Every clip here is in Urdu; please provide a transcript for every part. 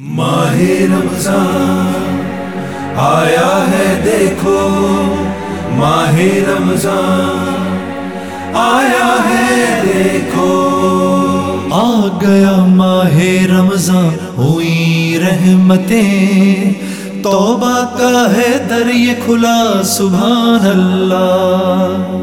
ماہ رمضان آیا ہے دیکھو، ماہ رمضان آیا ہے دیکھو۔ آ گیا ماہ رمضان، ہوئی رحمتیں۔ توبہ کا ہے در یہ کھلا، سبحان اللہ۔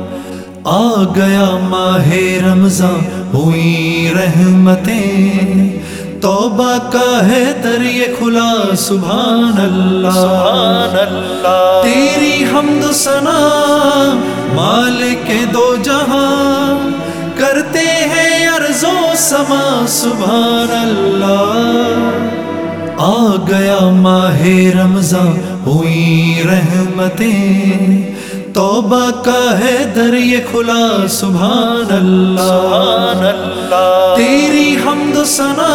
آ گیا ماہ رمضان، ہوئی رحمتیں۔ توبہ کا ہے در یہ کھلا سبحان اللہ۔ سبحان اللہ۔ تیری حمد ثنا مالک دو جہاں۔ کرتے ہیں عرض و سما سبحان اللہ۔ آ گیا ماہ رمضان ہوئی رحمتیں۔ توبہ کا ہے در یہ کھلا سبحان اللہ۔ سبحان اللہ۔ تیری حمد و ثنا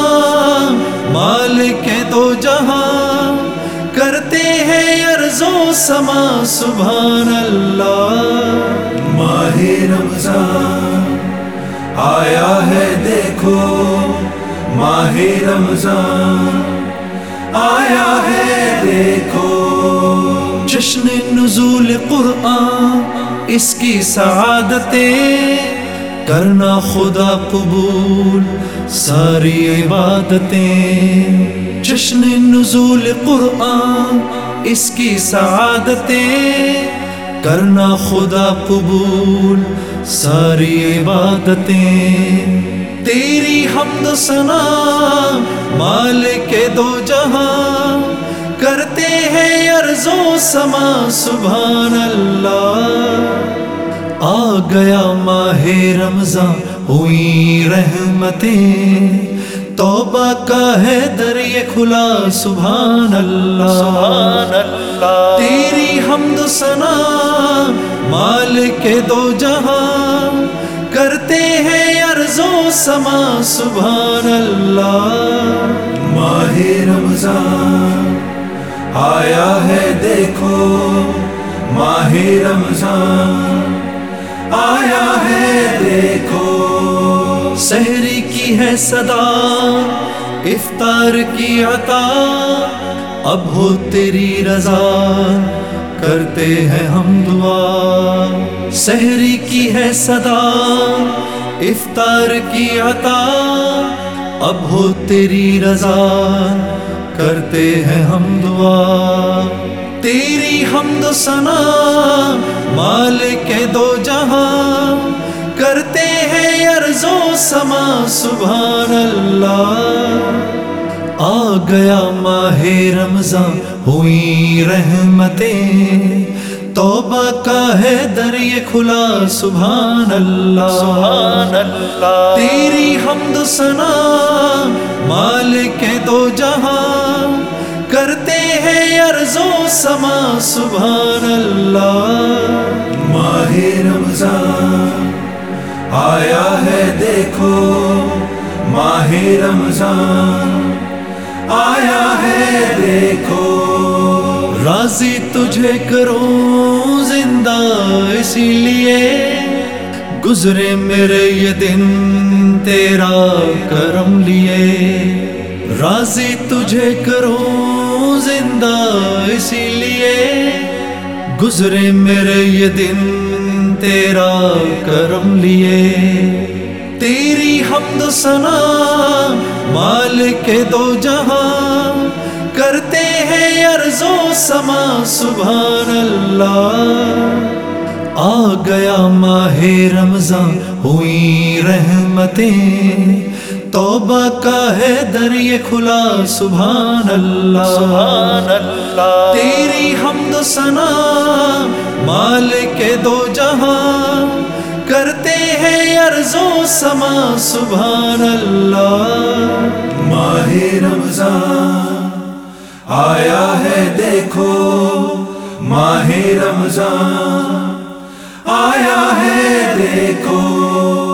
مالک دو جہاں۔ کرتے ہیں عرض و سما سبحان اللہ۔ ماہ رمضان آیا ہے دیکھو۔ ماہ رمضان آیا ہے دیکھو۔ جشن نزول قرآن، اس کی سعادتیں کرنا خدا قبول، ساری عبادتیں۔ جشن نزول قرآن، اس کی سعادتیں کرنا خدا قبول، ساری عبادتیں۔ تیری حمد و ثنا، مالک دو جہاں و سما سبحان اللہ۔ آ گیا ماہ رمضان ہوئی رحمتیں۔ توبہ کا ہے در یہ کھلا سبحان اللہ۔ سبحان اللہ۔ تیری حمد ثنا مالک دو جہاں کرتے ہیں عرض و سما سبحان اللہ۔ ماہ رمضان۔ آیا ہے دیکھو ماہ رمضان، آیا ہے دیکھو۔ سحری کی ہے صدا، افطار کی عطا۔ اب ہو تیری رضا، کرتے ہیں ہم دعا۔ سحری کی ہے صدا، افطار کی عطا۔ اب ہو تیری رضا۔ کرتے ہیں ہم دعا۔ تیری حمد و ثنا مالک دو جہاں۔ کرتے ہیں عرض و سما سبحان اللہ۔ آ گیا ماہ رمضان ہوئی رحمتیں۔ توبہ کا ہے در یہ کھلا سبحان اللہ۔ سبحان اللہ۔ تیری حمد ثنا مالک دو جہاں۔ ہیں و سما، سبحان اللہ۔ ماہ رمضان آیا ہے دیکھو، ماہ رمضان آیا ہے دیکھو۔ راضی تجھے کروں زندہ، اسی لیے گزرے میرے یہ دن تیرا کرم لیے۔ راضی تجھے کروں زندہ اسی لیے گزرے میرے یہ دن تیرا کرم لیے۔ تیری حمد و ثنا مالک دو جہاں کرتے ہیں عرض و سما سبحان اللہ۔ آ گیا ماہ رمضان ہوئی رحمتیں۔ توبہ کا ہے در یہ کھلا سبحان اللہ سبحان اللہ تیری حمد و ثنا مالک دو جہاں۔ کرتے ہیں عرض و سما سبحان اللہ ماہ رمضان آیا ہے دیکھو ماہ رمضان آیا ہے دیکھو۔